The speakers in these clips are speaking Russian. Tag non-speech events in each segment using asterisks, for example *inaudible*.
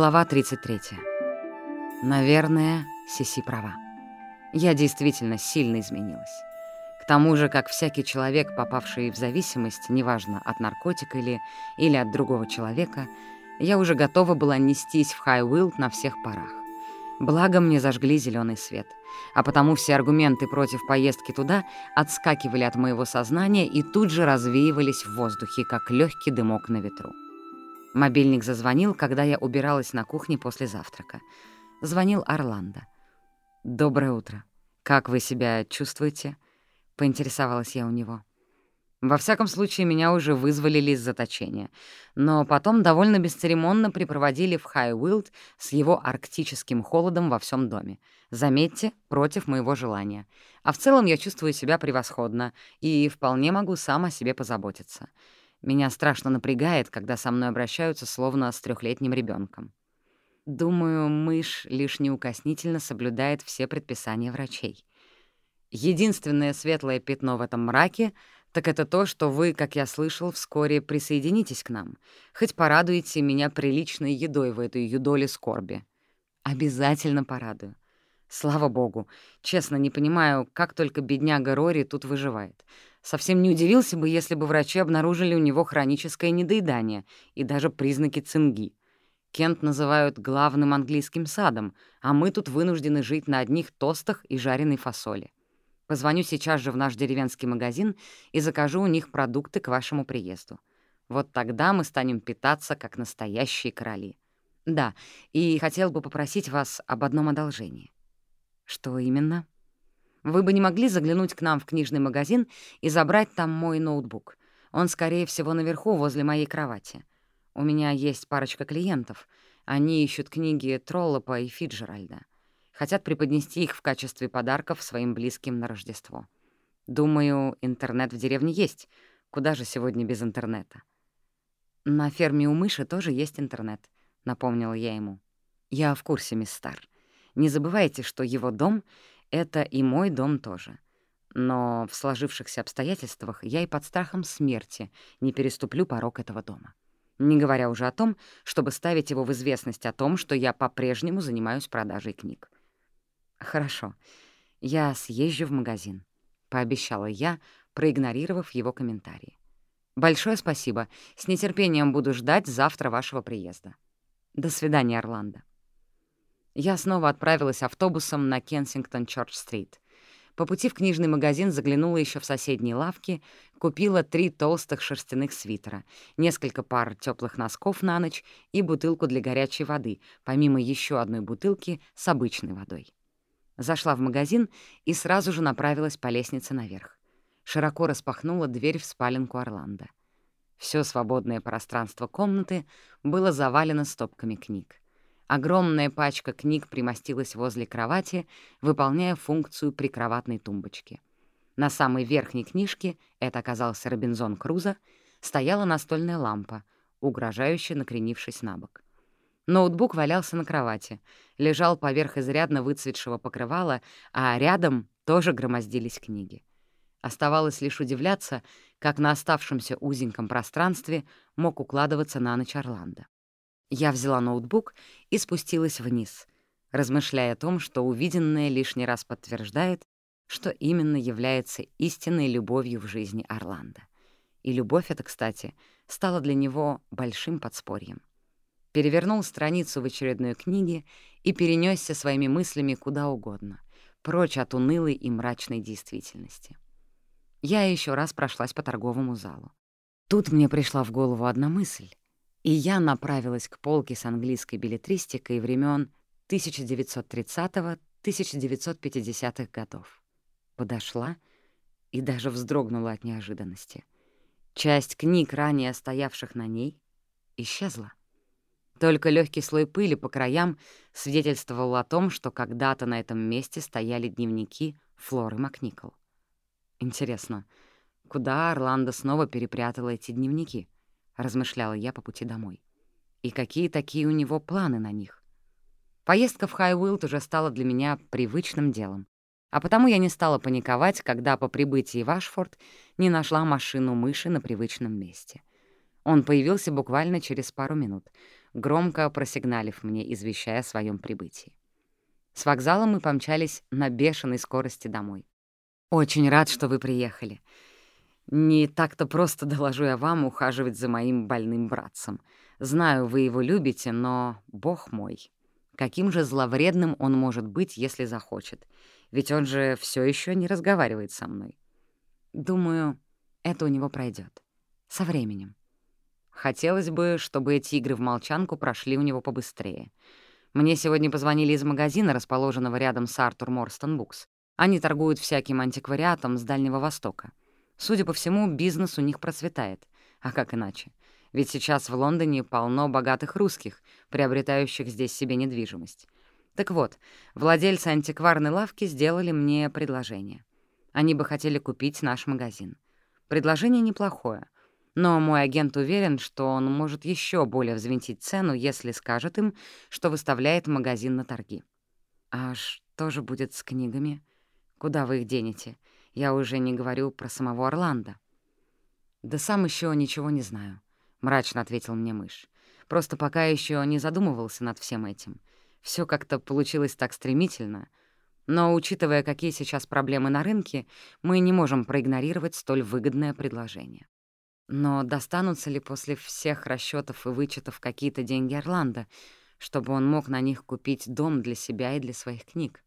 Глава 33. Наверное, Сиси права. Я действительно сильно изменилась. К тому же, как всякий человек, попавший в зависимость, неважно, от наркотика или, или от другого человека, я уже готова была нестись в Хайуилд на всех парах. Благо мне зажгли зеленый свет, а потому все аргументы против поездки туда отскакивали от моего сознания и тут же развеивались в воздухе, как легкий дымок на ветру. Мобильник зазвонил, когда я убиралась на кухне после завтрака. Звонил Орландо. «Доброе утро. Как вы себя чувствуете?» — поинтересовалась я у него. Во всяком случае, меня уже вызволили из заточения, но потом довольно бесцеремонно припроводили в Хайуилд с его арктическим холодом во всем доме. Заметьте, против моего желания. А в целом я чувствую себя превосходно и вполне могу сам о себе позаботиться. Меня страшно напрягает, когда со мной обращаются словно с трехлетним ребенком. Думаю, мышь лишь неукоснительно соблюдает все предписания врачей. Единственное светлое пятно в этом мраке так это то, что вы, как я слышал, вскоре присоединитесь к нам, хоть порадуете меня приличной едой в этой юдоле скорби. Обязательно порадую. Слава богу. Честно, не понимаю, как только бедняга Рори тут выживает. Совсем не удивился бы, если бы врачи обнаружили у него хроническое недоедание и даже признаки цинги. Кент называют главным английским садом, а мы тут вынуждены жить на одних тостах и жареной фасоли. Позвоню сейчас же в наш деревенский магазин и закажу у них продукты к вашему приезду. Вот тогда мы станем питаться, как настоящие короли. Да, и хотел бы попросить вас об одном одолжении. Что именно? Вы бы не могли заглянуть к нам в книжный магазин и забрать там мой ноутбук. Он, скорее всего, наверху, возле моей кровати. У меня есть парочка клиентов. Они ищут книги Троллопа и Фиджеральда. Хотят преподнести их в качестве подарков своим близким на Рождество. Думаю, интернет в деревне есть. Куда же сегодня без интернета? На ферме у мыши тоже есть интернет, — напомнила я ему. Я в курсе, мисс Стар. Не забывайте, что его дом это и мой дом тоже. Но в сложившихся обстоятельствах я и под страхом смерти не переступлю порог этого дома. Не говоря уже о том, чтобы ставить его в известность о том, что я по-прежнему занимаюсь продажей книг. «Хорошо, я съезжу в магазин», — пообещала я, проигнорировав его комментарии. «Большое спасибо. С нетерпением буду ждать завтра вашего приезда. До свидания, Орландо». Я снова отправилась автобусом на Кенсингтон-Чорч-стрит. По пути в книжный магазин заглянула еще в соседние лавки, купила три толстых шерстяных свитера, несколько пар теплых носков на ночь и бутылку для горячей воды, помимо еще одной бутылки с обычной водой. Зашла в магазин и сразу же направилась по лестнице наверх. Широко распахнула дверь в спаленку Орландо. Все свободное пространство комнаты было завалено стопками книг. Огромная пачка книг примостилась возле кровати, выполняя функцию прикроватной тумбочки. На самой верхней книжке, это оказался Робинзон Крузо, стояла настольная лампа, угрожающе накренившись на бок. Ноутбук валялся на кровати, лежал поверх изрядно выцветшего покрывала, а рядом тоже громоздились книги. Оставалось лишь удивляться, как на оставшемся узеньком пространстве мог укладываться на ночь Орландо. Я взяла ноутбук и спустилась вниз, размышляя о том, что увиденное лишний раз подтверждает, что именно является истинной любовью в жизни Орландо. И любовь эта, кстати, стала для него большим подспорьем. Перевернул страницу в очередной книге и перенесся своими мыслями куда угодно, прочь от унылой и мрачной действительности. Я еще раз прошлась по торговому залу. Тут мне пришла в голову одна мысль, и я направилась к полке с английской билетристикой времен 1930-1950-х годов. Подошла и даже вздрогнула от неожиданности. Часть книг, ранее стоявших на ней, исчезла. Только легкий слой пыли по краям свидетельствовал о том, что когда-то на этом месте стояли дневники Флоры Макникол. Интересно, куда Орландо снова перепрятала эти дневники? —— размышляла я по пути домой. «И какие такие у него планы на них?» Поездка в Хайуилд уже стала для меня привычным делом, а потому я не стала паниковать, когда по прибытии в Ашфорд не нашла машину мыши на привычном месте. Он появился буквально через пару минут. громко просигналив мне, извещая о своем прибытии. С вокзала мы помчались на бешеной скорости домой. «Очень рад, что вы приехали. Не так-то просто, *laughs* доложу я вам, ухаживать за моим больным братцем. Знаю, вы его любите, но, бог мой, каким же зловредным он может быть, если захочет? Ведь он же все еще не разговаривает со мной. Думаю, это у него пройдет. Со временем. Хотелось бы, чтобы эти игры в молчанку прошли у него побыстрее. Мне сегодня позвонили из магазина, расположенного рядом с Артур Морстон Букс. Они торгуют всяким антиквариатом с Дальнего Востока. Судя по всему, бизнес у них процветает. А как иначе? Ведь сейчас в Лондоне полно богатых русских, приобретающих здесь себе недвижимость. Так вот, владельцы антикварной лавки сделали мне предложение. Они бы хотели купить наш магазин. Предложение неплохое, но мой агент уверен, что он может еще более взвинтить цену, если скажет им, что выставляет магазин на торги. А что же будет с книгами? Куда вы их денете? Я уже не говорю про самого Орландо. «Да сам еще ничего не знаю», — мрачно ответил мне мышь. «Просто пока еще не задумывался над всем этим. Все как-то получилось так стремительно. Но, учитывая, какие сейчас проблемы на рынке, мы не можем проигнорировать столь выгодное предложение. Но достанутся ли после всех расчетов и вычетов какие-то деньги Орландо, чтобы он мог на них купить дом для себя и для своих книг?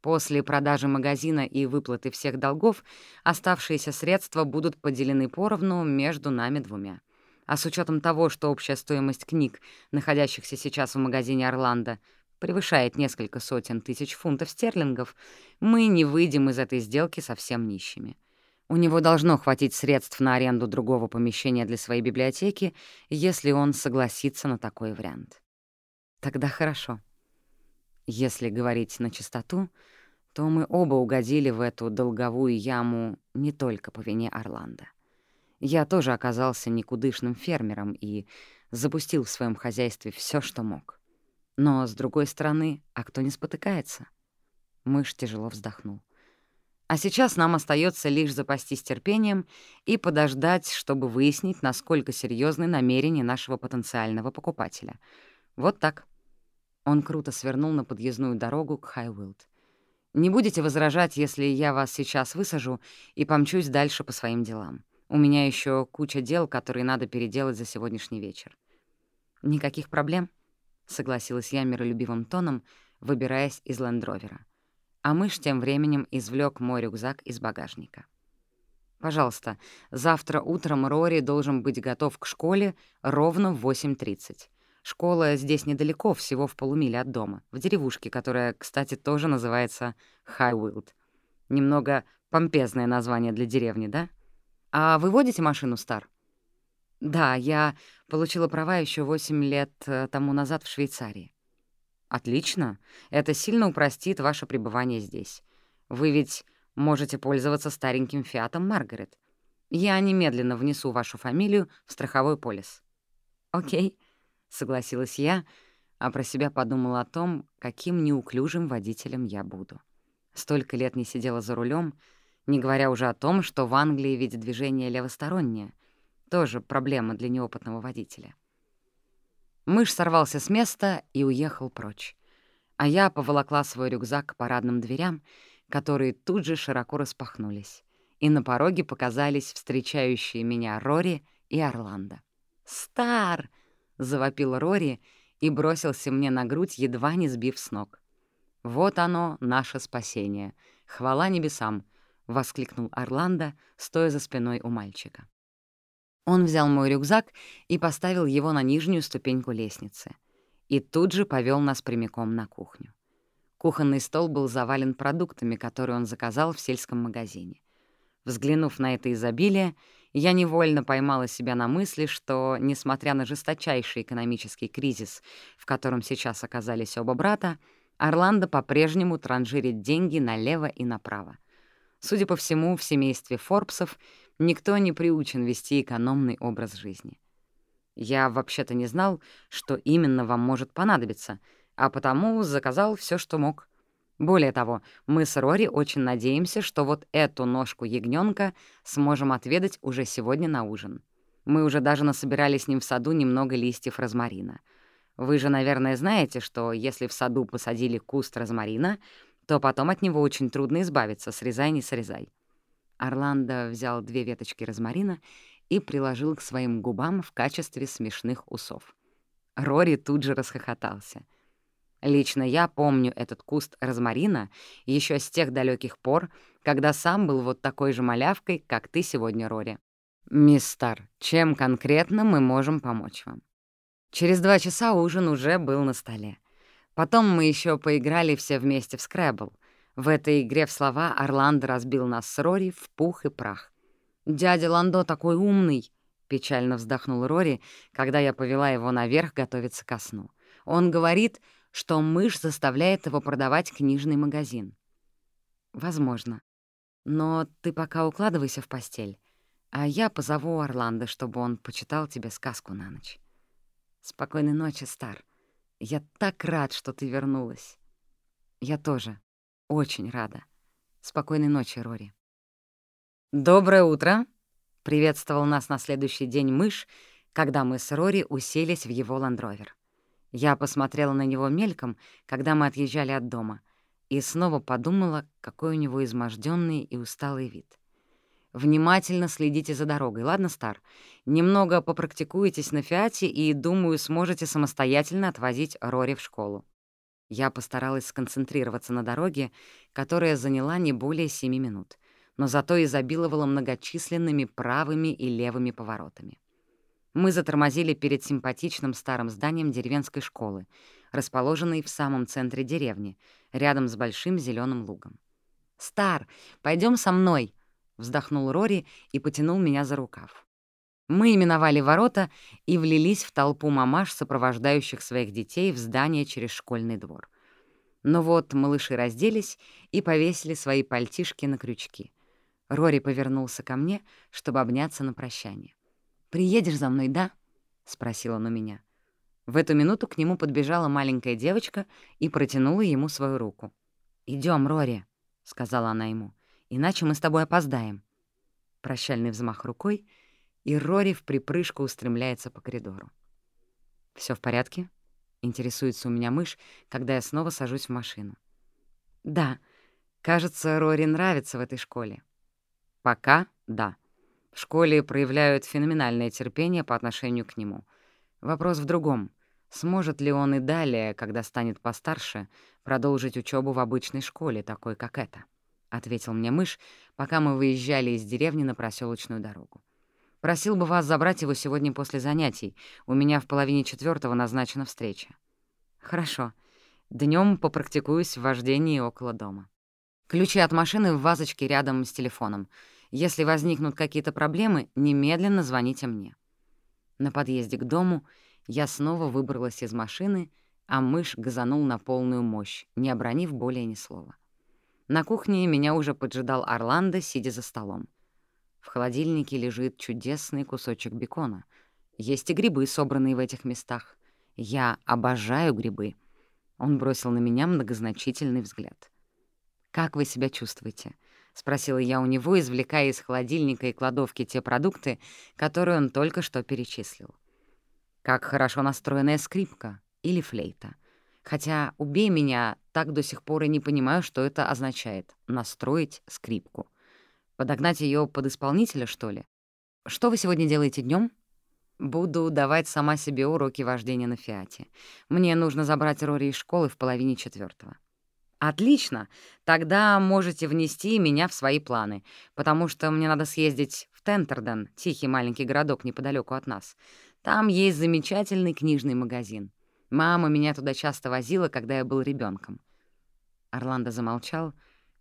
После продажи магазина и выплаты всех долгов оставшиеся средства будут поделены поровну между нами двумя. А с учетом того, что общая стоимость книг, находящихся сейчас в магазине «Орландо», превышает несколько сотен тысяч фунтов стерлингов, мы не выйдем из этой сделки совсем нищими. У него должно хватить средств на аренду другого помещения для своей библиотеки, если он согласится на такой вариант. Тогда хорошо. Если говорить на чистоту, то мы оба угодили в эту долговую яму не только по вине Орландо. Я тоже оказался никудышным фермером и запустил в своем хозяйстве все, что мог. Но, с другой стороны, а кто не спотыкается? Мышь тяжело вздохнул. А сейчас нам остается лишь запастись терпением и подождать, чтобы выяснить, насколько серьезны намерения нашего потенциального покупателя. Вот так. Он круто свернул на подъездную дорогу к Хайуилд. «Не будете возражать, если я вас сейчас высажу и помчусь дальше по своим делам. У меня еще куча дел, которые надо переделать за сегодняшний вечер». «Никаких проблем?» — согласилась я миролюбивым тоном, выбираясь из лендровера. А мышь тем временем извлек мой рюкзак из багажника. «Пожалуйста, завтра утром Рори должен быть готов к школе ровно в 8.30. Школа здесь недалеко, всего в полумиле от дома, в деревушке, которая, кстати, тоже называется Хайуилд. Немного помпезное название для деревни, да? А вы водите машину, Стар? Да, я получила права еще 8 лет э, тому назад в Швейцарии. Отлично. Это сильно упростит ваше пребывание здесь. Вы ведь можете пользоваться стареньким фиатом Маргарет. Я немедленно внесу вашу фамилию в страховой полис. Окей. — согласилась я, а про себя подумала о том, каким неуклюжим водителем я буду. Столько лет не сидела за рулем, не говоря уже о том, что в Англии ведь движение левостороннее. Тоже проблема для неопытного водителя. Мышь сорвался с места и уехал прочь. А я поволокла свой рюкзак к парадным дверям, которые тут же широко распахнулись, и на пороге показались встречающие меня Рори и Орландо. «Стар!» — завопил Рори и бросился мне на грудь, едва не сбив с ног. «Вот оно, наше спасение! Хвала небесам!» — воскликнул Орландо, стоя за спиной у мальчика. Он взял мой рюкзак и поставил его на нижнюю ступеньку лестницы. И тут же повел нас прямиком на кухню. Кухонный стол был завален продуктами, которые он заказал в сельском магазине. Взглянув на это изобилие, я невольно поймала себя на мысли, что, несмотря на жесточайший экономический кризис, в котором сейчас оказались оба брата, Орландо по-прежнему транжирит деньги налево и направо. Судя по всему, в семействе Форбсов никто не приучен вести экономный образ жизни. Я вообще-то не знал, что именно вам может понадобиться, а потому заказал все, что мог. Более того, мы с Рори очень надеемся, что вот эту ножку ягнёнка сможем отведать уже сегодня на ужин. Мы уже даже насобирали с ним в саду немного листьев розмарина. Вы же, наверное, знаете, что если в саду посадили куст розмарина, то потом от него очень трудно избавиться, срезай, не срезай. Орландо взял две веточки розмарина и приложил к своим губам в качестве смешных усов. Рори тут же расхохотался. Лично я помню этот куст розмарина еще с тех далеких пор, когда сам был вот такой же малявкой, как ты сегодня, Рори. «Мисс Стар, чем конкретно мы можем помочь вам?» Через два часа ужин уже был на столе. Потом мы еще поиграли все вместе в скрэбл. В этой игре в слова Орландо разбил нас с Рори в пух и прах. «Дядя Ландо такой умный!» — печально вздохнул Рори, когда я повела его наверх готовиться ко сну. «Он говорит, что мышь заставляет его продавать книжный магазин». «Возможно. Но ты пока укладывайся в постель, а я позову Орландо, чтобы он почитал тебе сказку на ночь. Спокойной ночи, Стар. Я так рад, что ты вернулась». «Я тоже. Очень рада. Спокойной ночи, Рори». «Доброе утро!» — приветствовал нас на следующий день мышь, когда мы с Рори уселись в его ландровер. Я посмотрела на него мельком, когда мы отъезжали от дома, и снова подумала, какой у него изможденный и усталый вид. Внимательно следите за дорогой, ладно, Стар? Немного попрактикуетесь на Фиате и, думаю, сможете самостоятельно отвозить Рори в школу. Я постаралась сконцентрироваться на дороге, которая заняла не более семи минут — но зато изобиловала многочисленными правыми и левыми поворотами. Мы затормозили перед симпатичным старым зданием деревенской школы, расположенной в самом центре деревни, рядом с большим зеленым лугом. «Стар, пойдем со мной!» — вздохнул Рори и потянул меня за рукав. Мы именовали ворота и влились в толпу мамаш, сопровождающих своих детей в здание через школьный двор. Но вот малыши разделись и повесили свои пальтишки на крючки. Рори повернулся ко мне, чтобы обняться на прощание. «Приедешь за мной, да?» — спросил он у меня. В эту минуту к нему подбежала маленькая девочка и протянула ему свою руку. Идем, Рори», — сказала она ему, — «иначе мы с тобой опоздаем». Прощальный взмах рукой, и Рори в припрыжку устремляется по коридору. Все в порядке?» — интересуется у меня мышь, когда я снова сажусь в машину. «Да, кажется, Рори нравится в этой школе. Пока — да. В школе проявляют феноменальное терпение по отношению к нему. Вопрос в другом. Сможет ли он и далее, когда станет постарше, продолжить учебу в обычной школе, такой как эта? — ответил мне мышь, пока мы выезжали из деревни на проселочную дорогу. «Просил бы вас забрать его сегодня после занятий. У меня в половине четвертого назначена встреча». «Хорошо. Днем попрактикуюсь в вождении около дома». Ключи от машины в вазочке рядом с телефоном. Если возникнут какие-то проблемы, немедленно звоните мне. На подъезде к дому я снова выбралась из машины, а мышь газанул на полную мощь, не обронив более ни слова. На кухне меня уже поджидал Орландо, сидя за столом. В холодильнике лежит чудесный кусочек бекона. Есть и грибы, собранные в этих местах. Я обожаю грибы. Он бросил на меня многозначительный взгляд. «Как вы себя чувствуете?» — спросила я у него, извлекая из холодильника и кладовки те продукты, которые он только что перечислил. «Как хорошо настроенная скрипка или флейта. Хотя, убей меня, так до сих пор и не понимаю, что это означает — настроить скрипку. Подогнать ее под исполнителя, что ли? Что вы сегодня делаете днем? Буду давать сама себе уроки вождения на Фиате. Мне нужно забрать Рори из школы в половине четвертого. «Отлично. Тогда можете внести меня в свои планы, потому что мне надо съездить в Тентерден, тихий маленький городок неподалеку от нас. Там есть замечательный книжный магазин. Мама меня туда часто возила, когда я был ребенком. Орландо замолчал,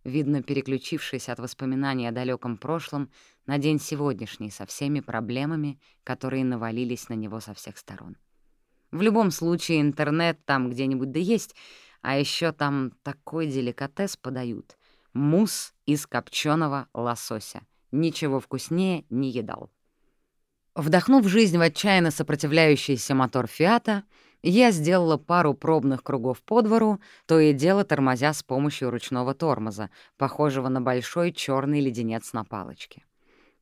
видно, переключившись от воспоминаний о далеком прошлом на день сегодняшний со всеми проблемами, которые навалились на него со всех сторон. В любом случае, интернет там где-нибудь да есть — а еще там такой деликатес подают. Мусс из копченого лосося. Ничего вкуснее не едал. Вдохнув жизнь в отчаянно сопротивляющийся мотор «Фиата», я сделала пару пробных кругов по двору, то и дело тормозя с помощью ручного тормоза, похожего на большой черный леденец на палочке.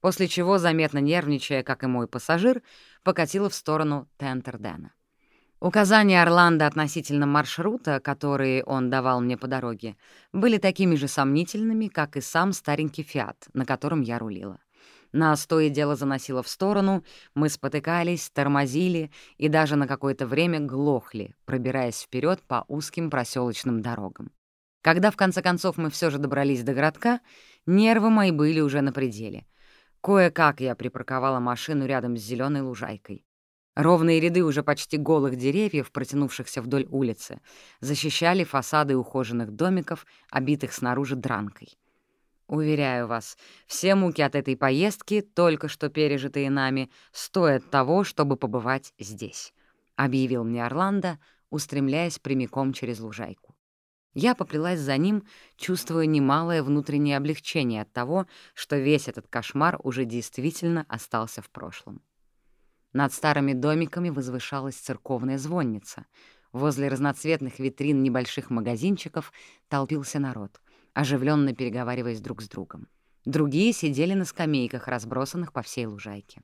После чего, заметно нервничая, как и мой пассажир, покатила в сторону Тентердена. Указания Орландо относительно маршрута, которые он давал мне по дороге, были такими же сомнительными, как и сам старенький «Фиат», на котором я рулила. Нас то и дело заносило в сторону, мы спотыкались, тормозили и даже на какое-то время глохли, пробираясь вперед по узким проселочным дорогам. Когда в конце концов мы все же добрались до городка, нервы мои были уже на пределе. Кое-как я припарковала машину рядом с зеленой лужайкой. Ровные ряды уже почти голых деревьев, протянувшихся вдоль улицы, защищали фасады ухоженных домиков, обитых снаружи дранкой. Уверяю вас, все муки от этой поездки, только что пережитые нами, стоят того, чтобы побывать здесь», — объявил мне Орландо, устремляясь прямиком через лужайку. Я поплелась за ним, чувствуя немалое внутреннее облегчение от того, что весь этот кошмар уже действительно остался в прошлом. Над старыми домиками возвышалась церковная звонница. Возле разноцветных витрин небольших магазинчиков толпился народ оживленно переговариваясь друг с другом. Другие сидели на скамейках, разбросанных по всей лужайке.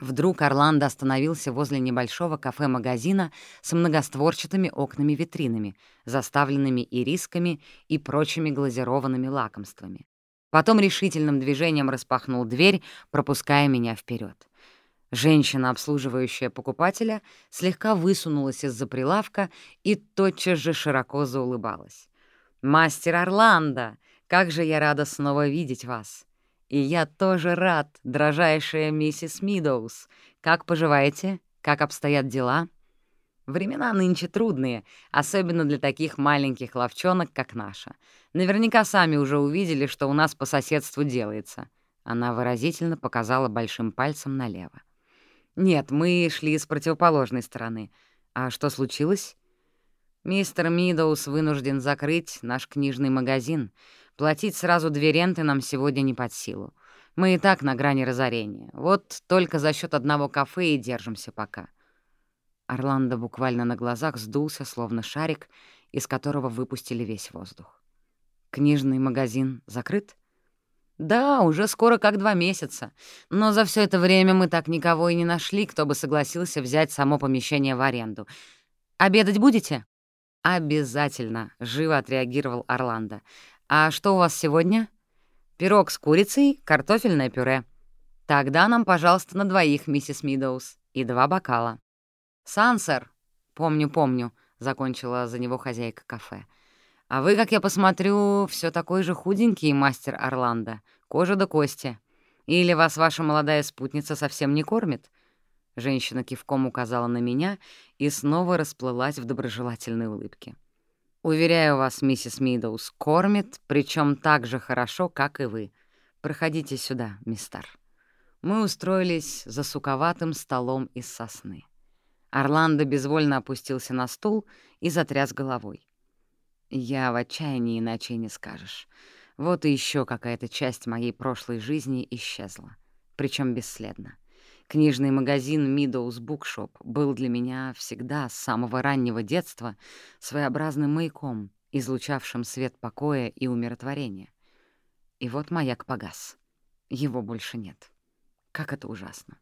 Вдруг Орландо остановился возле небольшого кафе-магазина с многостворчатыми окнами-витринами, заставленными ирисками и прочими глазированными лакомствами. Потом решительным движением распахнул дверь, пропуская меня вперед. Женщина, обслуживающая покупателя, слегка высунулась из-за прилавка и тотчас же широко заулыбалась. «Мастер Орландо, как же я рада снова видеть вас! И я тоже рад, дрожайшая миссис Мидоус. Как поживаете? Как обстоят дела?» Времена нынче трудные, особенно для таких маленьких ловчонок, как наша. Наверняка сами уже увидели, что у нас по соседству делается. Она выразительно показала большим пальцем налево. Нет, мы шли с противоположной стороны. А что случилось? Мистер Мидоус вынужден закрыть наш книжный магазин. Платить сразу две ренты нам сегодня не под силу. Мы и так на грани разорения. Вот только за счет одного кафе и держимся пока». Орландо буквально на глазах сдулся, словно шарик, из которого выпустили весь воздух. «Книжный магазин закрыт?» «Да, уже скоро как два месяца. Но за все это время мы так никого и не нашли, кто бы согласился взять само помещение в аренду. Обедать будете?» «Обязательно», — живо отреагировал Орландо. «А что у вас сегодня?» «Пирог с курицей, картофельное пюре». «Тогда нам, пожалуйста, на двоих, миссис Мидоус, и два бокала». «Сансер!» «Помню, помню», — закончила за него хозяйка кафе. «А вы, как я посмотрю, все такой же худенький, мастер Орландо, кожа до кости. Или вас ваша молодая спутница совсем не кормит? Женщина кивком указала на меня и снова расплылась в доброжелательной улыбке. «Уверяю вас, миссис Мидоус, кормит, причем так же хорошо, как и вы. Проходите сюда, мистер». Мы устроились за суковатым столом из сосны. Орландо безвольно опустился на стул и затряс головой. «Я в отчаянии, иначе не скажешь. Вот и еще какая-то часть моей прошлой жизни исчезла, причем бесследно. Книжный магазин Meadows Bookshop был для меня всегда, с самого раннего детства, своеобразным маяком, излучавшим свет покоя и умиротворения. И вот маяк погас. Его больше нет. Как это ужасно.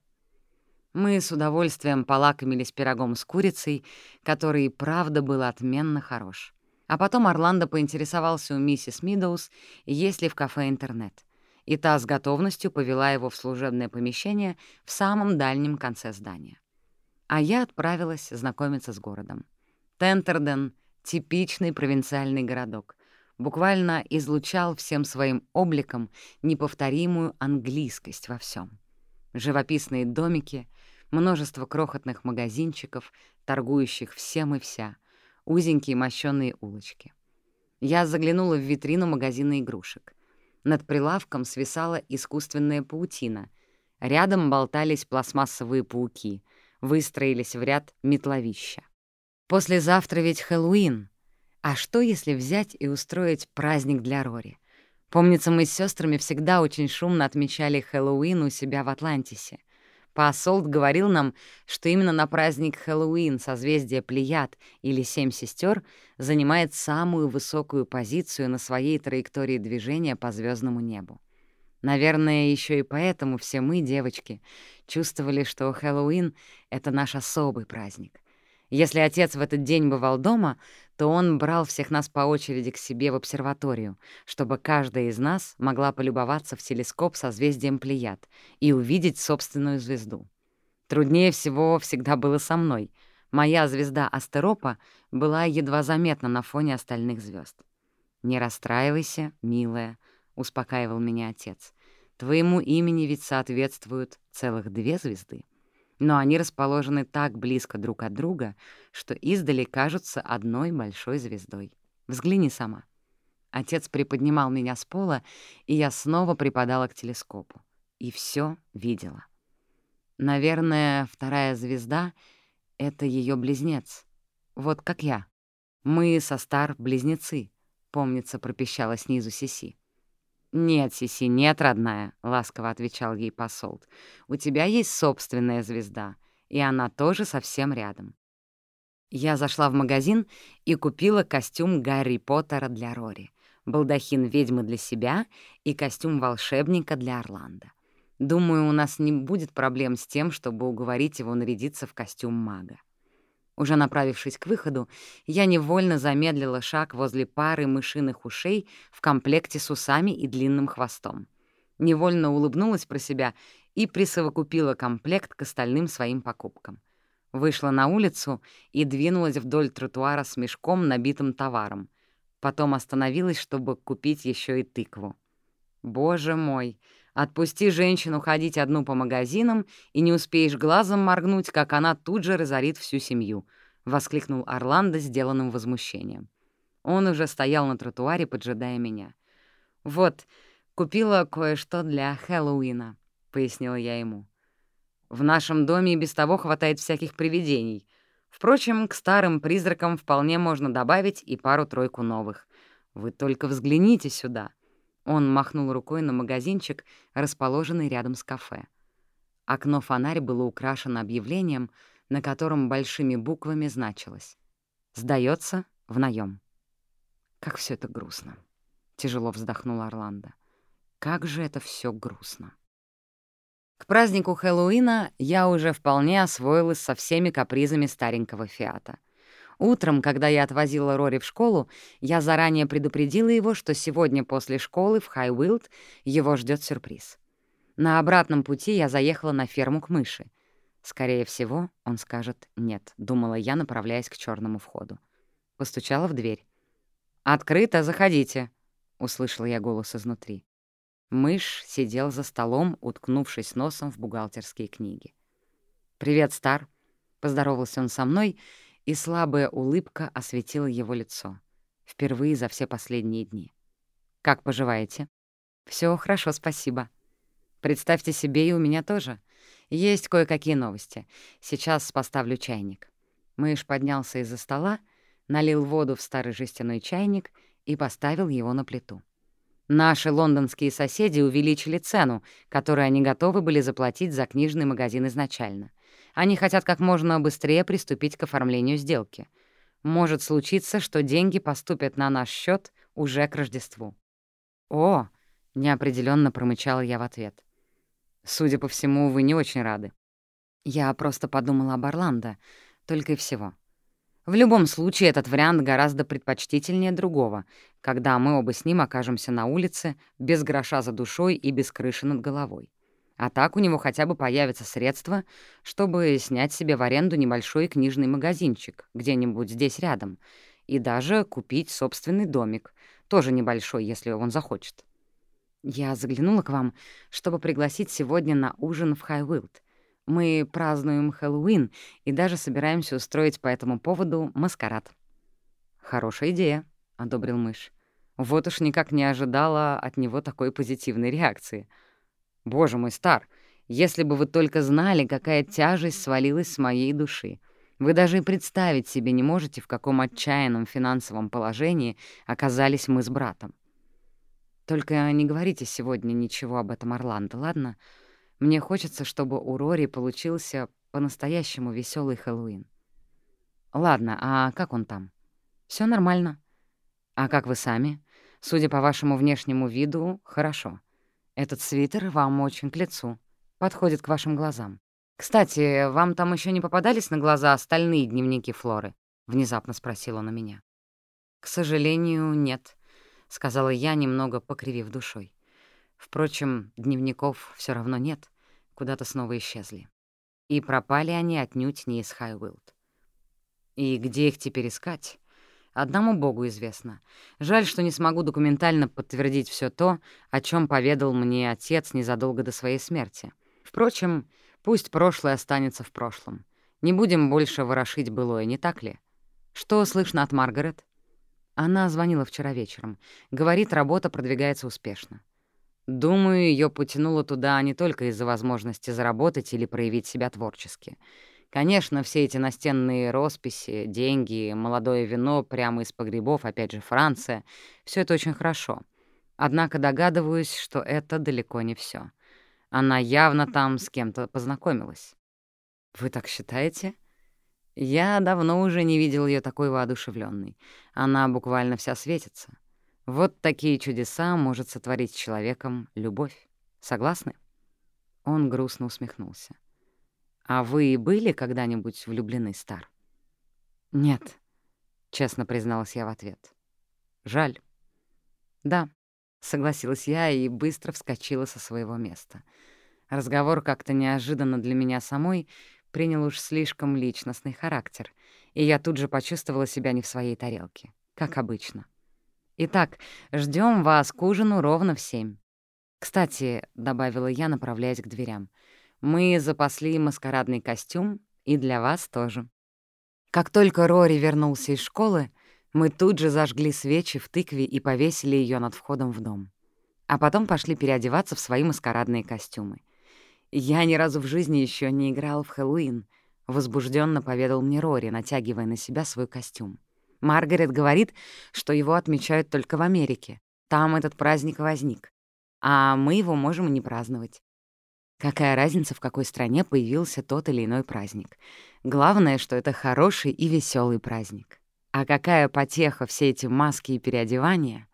Мы с удовольствием полакомились пирогом с курицей, который, правда, был отменно хорош. А потом Орландо поинтересовался у миссис Мидоус, есть ли в кафе интернет и та с готовностью повела его в служебное помещение в самом дальнем конце здания. А я отправилась знакомиться с городом. Тентерден — типичный провинциальный городок, буквально излучал всем своим обликом неповторимую английскость во всем. Живописные домики, множество крохотных магазинчиков, торгующих всем и вся, узенькие мощёные улочки. Я заглянула в витрину магазина игрушек. Над прилавком свисала искусственная паутина. Рядом болтались пластмассовые пауки. Выстроились в ряд метловища. Послезавтра ведь Хэллоуин. А что, если взять и устроить праздник для Рори? Помнится, мы с сестрами всегда очень шумно отмечали Хэллоуин у себя в Атлантисе. Посолт говорил нам, что именно на праздник Хэллоуин созвездие Плеяд или Семь сестер занимает самую высокую позицию на своей траектории движения по звездному небу. Наверное, еще и поэтому все мы, девочки, чувствовали, что Хэллоуин — это наш особый праздник. Если отец в этот день бывал дома, то он брал всех нас по очереди к себе в обсерваторию, чтобы каждая из нас могла полюбоваться в телескоп созвездием Плеяд и увидеть собственную звезду. Труднее всего всегда было со мной. Моя звезда Астеропа была едва заметна на фоне остальных звезд. «Не расстраивайся, милая», — успокаивал меня отец. «Твоему имени ведь соответствуют целых две звезды» но они расположены так близко друг от друга, что издали кажутся одной большой звездой. Взгляни сама. Отец приподнимал меня с пола, и я снова припадала к телескопу. И все видела. Наверное, вторая звезда — это ее близнец. Вот как я. Мы со Стар — близнецы, помнится, пропищала снизу Сиси. «Нет, Сиси, нет, родная», — ласково отвечал ей посол. «У тебя есть собственная звезда, и она тоже совсем рядом». Я зашла в магазин и купила костюм Гарри Поттера для Рори, балдахин ведьмы для себя и костюм волшебника для Орландо. Думаю, у нас не будет проблем с тем, чтобы уговорить его нарядиться в костюм мага. Уже направившись к выходу, я невольно замедлила шаг возле пары мышиных ушей в комплекте с усами и длинным хвостом. Невольно улыбнулась про себя и присовокупила комплект к остальным своим покупкам. Вышла на улицу и двинулась вдоль тротуара с мешком, набитым товаром. Потом остановилась, чтобы купить еще и тыкву. Боже мой! Отпусти женщину ходить одну по магазинам, и не успеешь глазом моргнуть, как она тут же разорит всю семью», — воскликнул Орландо сделанным возмущением. Он уже стоял на тротуаре, поджидая меня. «Вот, купила кое-что для Хэллоуина», — пояснила я ему. «В нашем доме и без того хватает всяких привидений. Впрочем, к старым призракам вполне можно добавить и пару-тройку новых. Вы только взгляните сюда». Он махнул рукой на магазинчик, расположенный рядом с кафе. Окно-фонарь было украшено объявлением, на котором большими буквами значилось «Сдается в наем». Как все это грустно. Тяжело вздохнул Орландо. Как же это все грустно. К празднику Хэллоуина я уже вполне освоилась со всеми капризами старенького Фиата. Утром, когда я отвозила Рори в школу, я заранее предупредила его, что сегодня после школы в Хайвилд его ждет сюрприз. На обратном пути я заехала на ферму к мыши. Скорее всего, он скажет «нет», — думала я, направляясь к черному входу. Постучала в дверь. «Открыто, заходите», — услышала я голос изнутри. Мышь сидел за столом, уткнувшись носом в бухгалтерские книги. «Привет, Стар», — поздоровался он со мной, — и слабая улыбка осветила его лицо. Впервые за все последние дни. «Как поживаете?» Все хорошо, спасибо. Представьте себе, и у меня тоже. Есть кое-какие новости. Сейчас поставлю чайник». Мышь поднялся из-за стола, налил воду в старый жестяной чайник и поставил его на плиту. Наши лондонские соседи увеличили цену, которую они готовы были заплатить за книжный магазин изначально. Они хотят как можно быстрее приступить к оформлению сделки. Может случиться, что деньги поступят на наш счет уже к Рождеству. «О!» — неопределенно промычала я в ответ. «Судя по всему, вы не очень рады». Я просто подумала об Орландо, только и всего. В любом случае, этот вариант гораздо предпочтительнее другого, когда мы оба с ним окажемся на улице, без гроша за душой и без крыши над головой. А так у него хотя бы появятся средства, чтобы снять себе в аренду небольшой книжный магазинчик где-нибудь здесь рядом и даже купить собственный домик, тоже небольшой, если он захочет. Я заглянула к вам, чтобы пригласить сегодня на ужин в Хайвилд. Мы празднуем Хэллоуин и даже собираемся устроить по этому поводу маскарад. «Хорошая идея», — одобрил мышь. Вот уж никак не ожидала от него такой позитивной реакции — Боже мой, Стар, если бы вы только знали, какая тяжесть свалилась с моей души. Вы даже и представить себе не можете, в каком отчаянном финансовом положении оказались мы с братом. Только не говорите сегодня ничего об этом Орландо, ладно? Мне хочется, чтобы у Рори получился по-настоящему веселый Хэллоуин. Ладно, а как он там? Все нормально. А как вы сами? Судя по вашему внешнему виду, хорошо. Этот свитер вам очень к лицу, подходит к вашим глазам. «Кстати, вам там еще не попадались на глаза остальные дневники Флоры?» — внезапно спросила на меня. «К сожалению, нет», — сказала я, немного покривив душой. Впрочем, дневников все равно нет, куда-то снова исчезли. И пропали они отнюдь не из Хайуилд. И где их теперь искать? Одному Богу известно. Жаль, что не смогу документально подтвердить все то, о чем поведал мне отец незадолго до своей смерти. Впрочем, пусть прошлое останется в прошлом. Не будем больше ворошить былое, не так ли? Что слышно от Маргарет? Она звонила вчера вечером. Говорит, работа продвигается успешно. Думаю, ее потянуло туда не только из-за возможности заработать или проявить себя творчески — Конечно, все эти настенные росписи, деньги, молодое вино прямо из погребов, опять же, Франция — все это очень хорошо. Однако догадываюсь, что это далеко не все. Она явно там с кем-то познакомилась. Вы так считаете? Я давно уже не видел ее такой воодушевленной. Она буквально вся светится. Вот такие чудеса может сотворить с человеком любовь. Согласны? Он грустно усмехнулся. «А вы были когда-нибудь влюблены, Стар?» «Нет», — честно призналась я в ответ. «Жаль». «Да», — согласилась я и быстро вскочила со своего места. Разговор как-то неожиданно для меня самой принял уж слишком личностный характер, и я тут же почувствовала себя не в своей тарелке, как обычно. «Итак, ждем вас к ужину ровно в семь». «Кстати», — добавила я, направляясь к дверям, — мы запасли маскарадный костюм, и для вас тоже. Как только Рори вернулся из школы, мы тут же зажгли свечи в тыкве и повесили ее над входом в дом. А потом пошли переодеваться в свои маскарадные костюмы. «Я ни разу в жизни еще не играл в Хэллоуин», — возбужденно поведал мне Рори, натягивая на себя свой костюм. «Маргарет говорит, что его отмечают только в Америке. Там этот праздник возник. А мы его можем и не праздновать. Какая разница, в какой стране появился тот или иной праздник? Главное, что это хороший и веселый праздник. А какая потеха все эти маски и переодевания?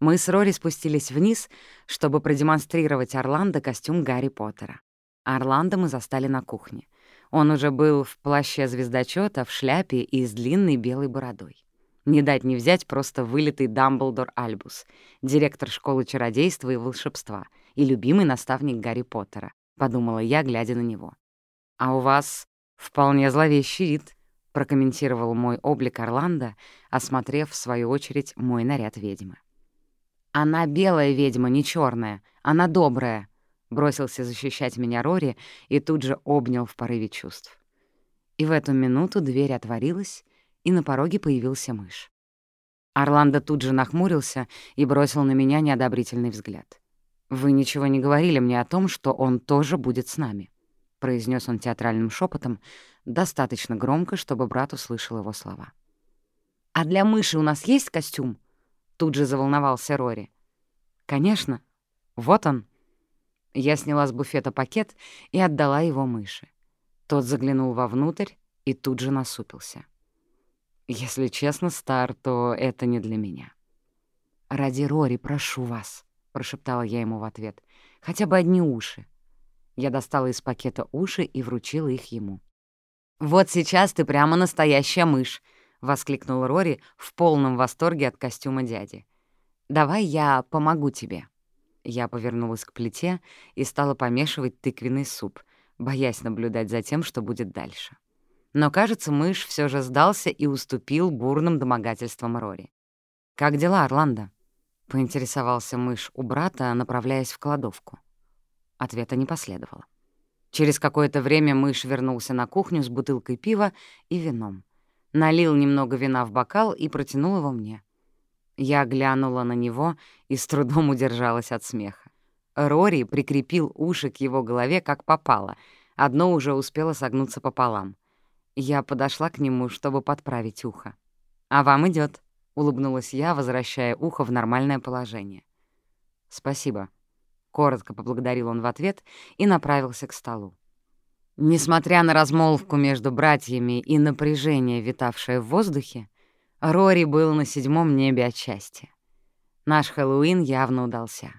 Мы с Рори спустились вниз, чтобы продемонстрировать Орландо костюм Гарри Поттера. Орландо мы застали на кухне. Он уже был в плаще звездочета, в шляпе и с длинной белой бородой. Не дать не взять просто вылитый Дамблдор Альбус, директор школы чародейства и волшебства — и любимый наставник Гарри Поттера», — подумала я, глядя на него. «А у вас вполне зловещий вид», — прокомментировал мой облик Орландо, осмотрев, в свою очередь, мой наряд ведьмы. «Она белая ведьма, не черная, она добрая», — бросился защищать меня Рори и тут же обнял в порыве чувств. И в эту минуту дверь отворилась, и на пороге появился мышь. Орландо тут же нахмурился и бросил на меня неодобрительный взгляд. «Вы ничего не говорили мне о том, что он тоже будет с нами», — произнес он театральным шепотом, достаточно громко, чтобы брат услышал его слова. «А для мыши у нас есть костюм?» — тут же заволновался Рори. «Конечно. Вот он». Я сняла с буфета пакет и отдала его мыши. Тот заглянул вовнутрь и тут же насупился. «Если честно, Стар, то это не для меня». «Ради Рори, прошу вас», — прошептала я ему в ответ. «Хотя бы одни уши». Я достала из пакета уши и вручила их ему. «Вот сейчас ты прямо настоящая мышь!» — воскликнул Рори в полном восторге от костюма дяди. «Давай я помогу тебе». Я повернулась к плите и стала помешивать тыквенный суп, боясь наблюдать за тем, что будет дальше. Но, кажется, мышь все же сдался и уступил бурным домогательствам Рори. «Как дела, Орландо?» Поинтересовался мышь у брата, направляясь в кладовку. Ответа не последовало. Через какое-то время мышь вернулся на кухню с бутылкой пива и вином. Налил немного вина в бокал и протянул его мне. Я глянула на него и с трудом удержалась от смеха. Рори прикрепил уши к его голове, как попало. Одно уже успело согнуться пополам. Я подошла к нему, чтобы подправить ухо. «А вам идет. — улыбнулась я, возвращая ухо в нормальное положение. «Спасибо», — коротко поблагодарил он в ответ и направился к столу. Несмотря на размолвку между братьями и напряжение, витавшее в воздухе, Рори был на седьмом небе от счастья. Наш Хэллоуин явно удался.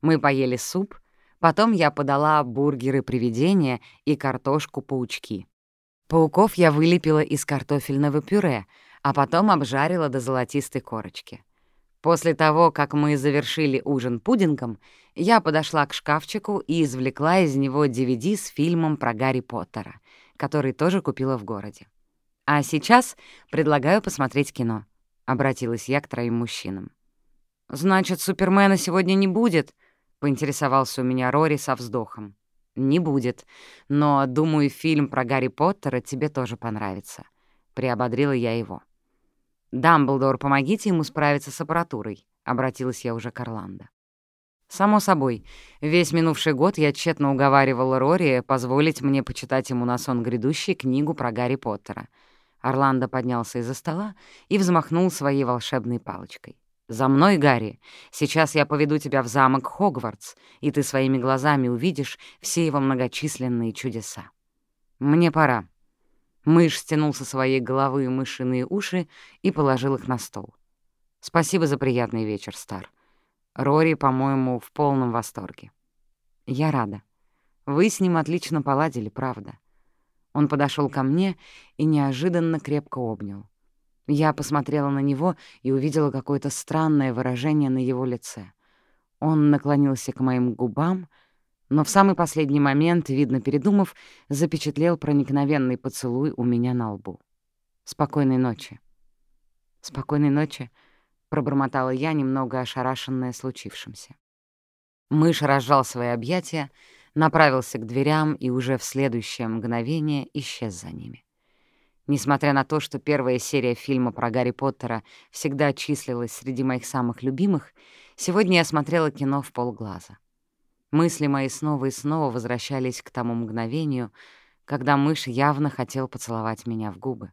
Мы поели суп, Потом я подала бургеры-привидения и картошку-паучки. Пауков я вылепила из картофельного пюре, а потом обжарила до золотистой корочки. После того, как мы завершили ужин пудингом, я подошла к шкафчику и извлекла из него DVD с фильмом про Гарри Поттера, который тоже купила в городе. «А сейчас предлагаю посмотреть кино», — обратилась я к троим мужчинам. «Значит, Супермена сегодня не будет?» — поинтересовался у меня Рори со вздохом. «Не будет. Но, думаю, фильм про Гарри Поттера тебе тоже понравится», — приободрила я его. «Дамблдор, помогите ему справиться с аппаратурой», — обратилась я уже к Орландо. Само собой, весь минувший год я тщетно уговаривала Рори позволить мне почитать ему на сон грядущий книгу про Гарри Поттера. Орландо поднялся из-за стола и взмахнул своей волшебной палочкой. «За мной, Гарри! Сейчас я поведу тебя в замок Хогвартс, и ты своими глазами увидишь все его многочисленные чудеса. Мне пора». Мышь стянул со своей головы мышиные уши и положил их на стол. «Спасибо за приятный вечер, Стар. Рори, по-моему, в полном восторге. Я рада. Вы с ним отлично поладили, правда». Он подошел ко мне и неожиданно крепко обнял. Я посмотрела на него и увидела какое-то странное выражение на его лице. Он наклонился к моим губам, но в самый последний момент, видно передумав, запечатлел проникновенный поцелуй у меня на лбу. «Спокойной ночи». «Спокойной ночи», — пробормотала я, немного ошарашенная случившимся. Мышь разжал свои объятия, направился к дверям и уже в следующее мгновение исчез за ними. Несмотря на то, что первая серия фильма про Гарри Поттера всегда числилась среди моих самых любимых, сегодня я смотрела кино в полглаза. Мысли мои снова и снова возвращались к тому мгновению, когда мышь явно хотел поцеловать меня в губы.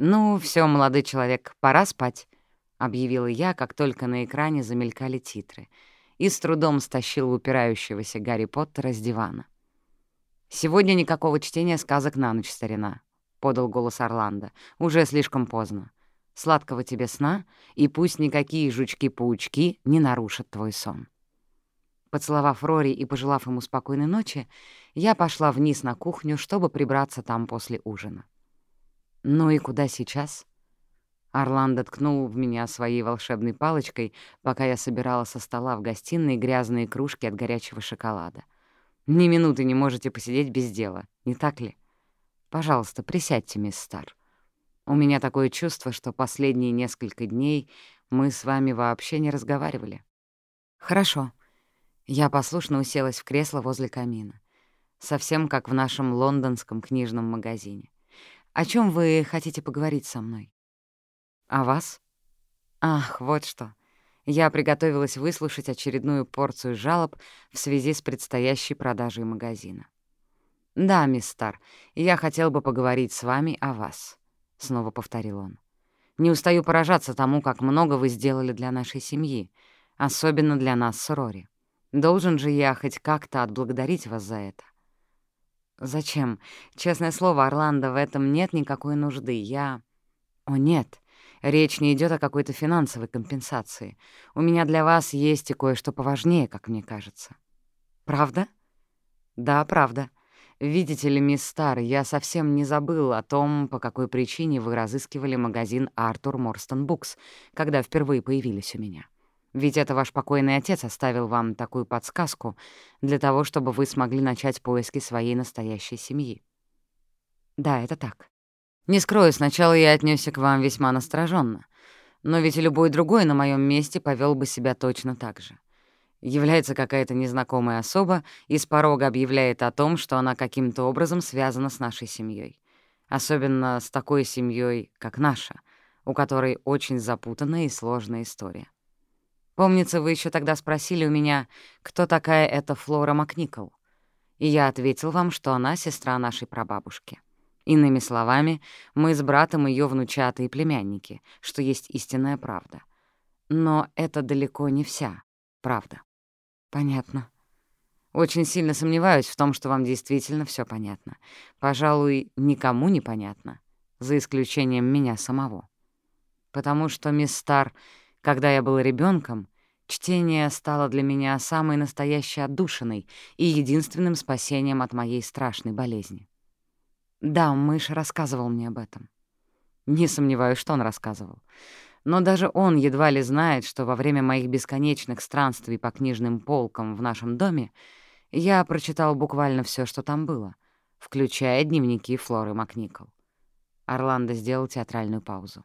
«Ну, все, молодой человек, пора спать», — объявила я, как только на экране замелькали титры, и с трудом стащила упирающегося Гарри Поттера с дивана. «Сегодня никакого чтения сказок на ночь, старина», — подал голос Орландо. «Уже слишком поздно. Сладкого тебе сна, и пусть никакие жучки-паучки не нарушат твой сон». Поцеловав Рори и пожелав ему спокойной ночи, я пошла вниз на кухню, чтобы прибраться там после ужина. «Ну и куда сейчас?» Орландо ткнул в меня своей волшебной палочкой, пока я собирала со стола в гостиной грязные кружки от горячего шоколада. «Ни минуты не можете посидеть без дела, не так ли?» Пожалуйста, присядьте, мисс Стар. У меня такое чувство, что последние несколько дней мы с вами вообще не разговаривали. Хорошо. Я послушно уселась в кресло возле камина. Совсем как в нашем лондонском книжном магазине. О чем вы хотите поговорить со мной? О вас? Ах, вот что. Я приготовилась выслушать очередную порцию жалоб в связи с предстоящей продажей магазина. «Да, мисс Стар, я хотел бы поговорить с вами о вас», — снова повторил он. «Не устаю поражаться тому, как много вы сделали для нашей семьи, особенно для нас с Рори. Должен же я хоть как-то отблагодарить вас за это». «Зачем? Честное слово, Орландо, в этом нет никакой нужды. Я...» «О, нет. Речь не идет о какой-то финансовой компенсации. У меня для вас есть и кое-что поважнее, как мне кажется». «Правда?» «Да, правда. «Видите ли, мисс Стар, я совсем не забыл о том, по какой причине вы разыскивали магазин «Артур Морстон Букс», когда впервые появились у меня. Ведь это ваш покойный отец оставил вам такую подсказку для того, чтобы вы смогли начать поиски своей настоящей семьи. Да, это так. Не скрою, сначала я отнесся к вам весьма настороженно, но ведь любой другой на моем месте повел бы себя точно так же. Является какая-то незнакомая особа и с порога объявляет о том, что она каким-то образом связана с нашей семьей. Особенно с такой семьей, как наша, у которой очень запутанная и сложная история. Помнится, вы еще тогда спросили у меня, кто такая эта Флора Макникол. И я ответил вам, что она сестра нашей прабабушки. Иными словами, мы с братом ее внучатые племянники, что есть истинная правда. Но это далеко не вся правда. «Понятно. Очень сильно сомневаюсь в том, что вам действительно все понятно. Пожалуй, никому не понятно, за исключением меня самого. Потому что, мисс Стар, когда я был ребенком, Чтение стало для меня самой настоящей отдушиной и единственным спасением от моей страшной болезни. Да, мышь рассказывал мне об этом. Не сомневаюсь, что он рассказывал. Но даже он едва ли знает, что во время моих бесконечных странствий по книжным полкам в нашем доме я прочитал буквально все, что там было, включая дневники Флоры Макникол. Орландо сделал театральную паузу.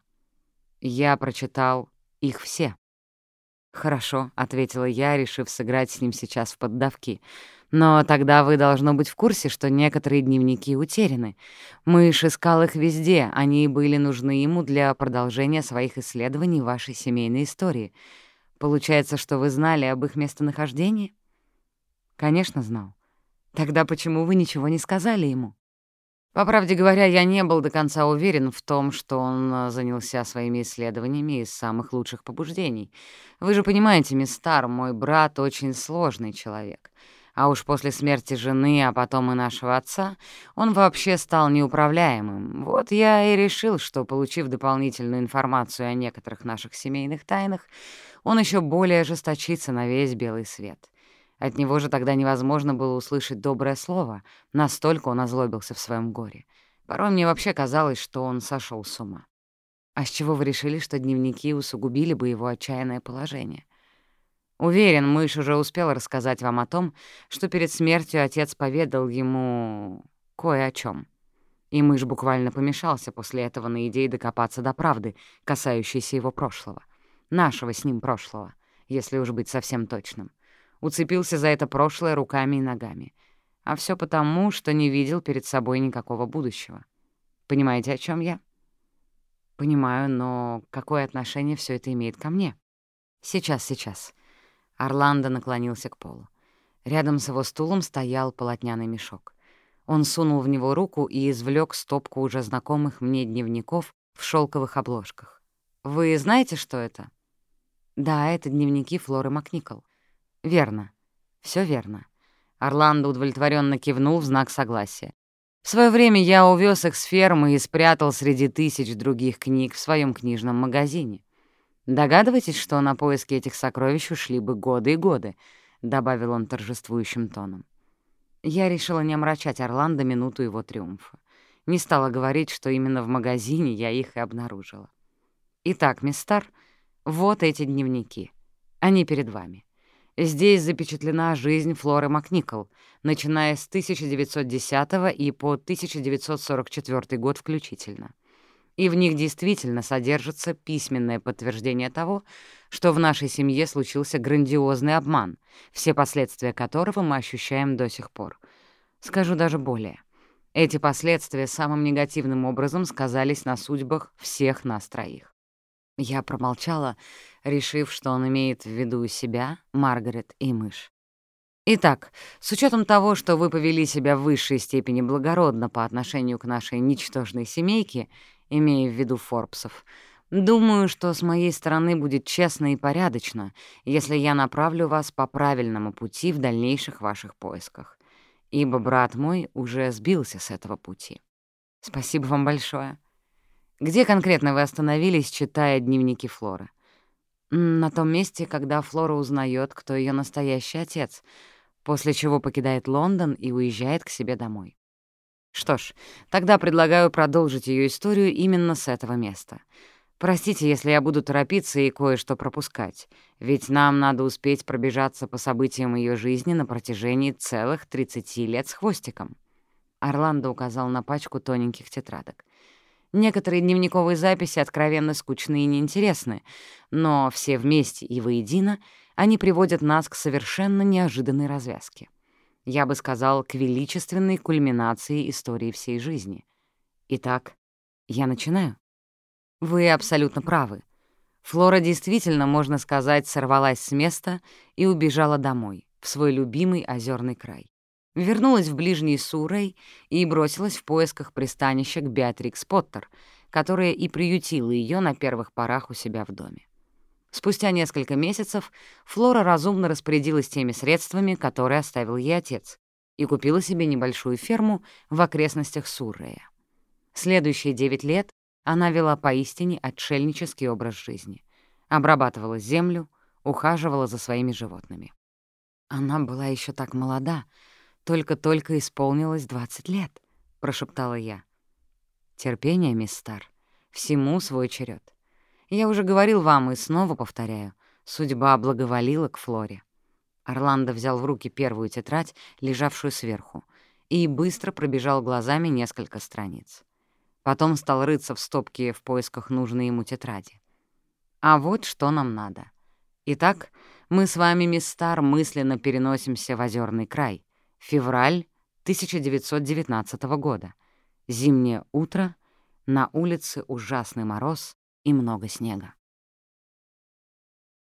Я прочитал их все. «Хорошо», — ответила я, решив сыграть с ним сейчас в поддавки. «Но тогда вы должно быть в курсе, что некоторые дневники утеряны. Мышь искал их везде, они были нужны ему для продолжения своих исследований вашей семейной истории. Получается, что вы знали об их местонахождении?» «Конечно, знал. Тогда почему вы ничего не сказали ему?» По правде говоря, я не был до конца уверен в том, что он э, занялся своими исследованиями из самых лучших побуждений. Вы же понимаете, мистер, мой брат очень сложный человек. А уж после смерти жены, а потом и нашего отца, он вообще стал неуправляемым. Вот я и решил, что, получив дополнительную информацию о некоторых наших семейных тайнах, он еще более ожесточится на весь белый свет. От него же тогда невозможно было услышать доброе слово, настолько он озлобился в своем горе. Порой мне вообще казалось, что он сошел с ума. А с чего вы решили, что дневники усугубили бы его отчаянное положение? Уверен, мышь уже успел рассказать вам о том, что перед смертью отец поведал ему кое о чем. И мышь буквально помешался после этого на идее докопаться до правды, касающейся его прошлого. Нашего с ним прошлого, если уж быть совсем точным уцепился за это прошлое руками и ногами. А все потому, что не видел перед собой никакого будущего. Понимаете, о чем я? Понимаю, но какое отношение все это имеет ко мне? Сейчас, сейчас. Орландо наклонился к полу. Рядом с его стулом стоял полотняный мешок. Он сунул в него руку и извлек стопку уже знакомых мне дневников в шелковых обложках. «Вы знаете, что это?» «Да, это дневники Флоры Макникол. «Верно. все верно». Орландо удовлетворенно кивнул в знак согласия. В свое время я увез их с фермы и спрятал среди тысяч других книг в своем книжном магазине. Догадываетесь, что на поиски этих сокровищ ушли бы годы и годы, — добавил он торжествующим тоном. Я решила не омрачать Орландо минуту его триумфа. Не стала говорить, что именно в магазине я их и обнаружила. Итак, мистер, вот эти дневники. Они перед вами. Здесь запечатлена жизнь Флоры Макникол, начиная с 1910 и по 1944 год включительно. И в них действительно содержится письменное подтверждение того, что в нашей семье случился грандиозный обман, все последствия которого мы ощущаем до сих пор. Скажу даже более. Эти последствия самым негативным образом сказались на судьбах всех нас троих. Я промолчала, решив, что он имеет в виду себя, Маргарет и мышь. Итак, с учетом того, что вы повели себя в высшей степени благородно по отношению к нашей ничтожной семейке, имея в виду Форбсов, думаю, что с моей стороны будет честно и порядочно, если я направлю вас по правильному пути в дальнейших ваших поисках, ибо брат мой уже сбился с этого пути. Спасибо вам большое. Где конкретно вы остановились, читая дневники Флоры? На том месте, когда Флора узнает, кто ее настоящий отец, после чего покидает Лондон и уезжает к себе домой. Что ж, тогда предлагаю продолжить ее историю именно с этого места. Простите, если я буду торопиться и кое-что пропускать, ведь нам надо успеть пробежаться по событиям ее жизни на протяжении целых 30 лет с хвостиком. Орландо указал на пачку тоненьких тетрадок. Некоторые дневниковые записи откровенно скучны и неинтересны, но все вместе и воедино они приводят нас к совершенно неожиданной развязке. Я бы сказал, к величественной кульминации истории всей жизни. Итак, я начинаю. Вы абсолютно правы. Флора действительно, можно сказать, сорвалась с места и убежала домой, в свой любимый озерный край вернулась в ближний Суррей и бросилась в поисках пристанища к Беатрикс Поттер, которая и приютила ее на первых порах у себя в доме. Спустя несколько месяцев Флора разумно распорядилась теми средствами, которые оставил ей отец, и купила себе небольшую ферму в окрестностях Суррея. Следующие девять лет она вела поистине отшельнический образ жизни. Обрабатывала землю, ухаживала за своими животными. «Она была еще так молода, только-только исполнилось 20 лет», — прошептала я. «Терпение, мисс Стар, всему свой черед. Я уже говорил вам и снова повторяю, судьба благоволила к Флоре». Орландо взял в руки первую тетрадь, лежавшую сверху, и быстро пробежал глазами несколько страниц. Потом стал рыться в стопке в поисках нужной ему тетради. А вот что нам надо. Итак, мы с вами, мисс Стар, мысленно переносимся в озерный край. Февраль 1919 года. Зимнее утро, на улице ужасный мороз и много снега.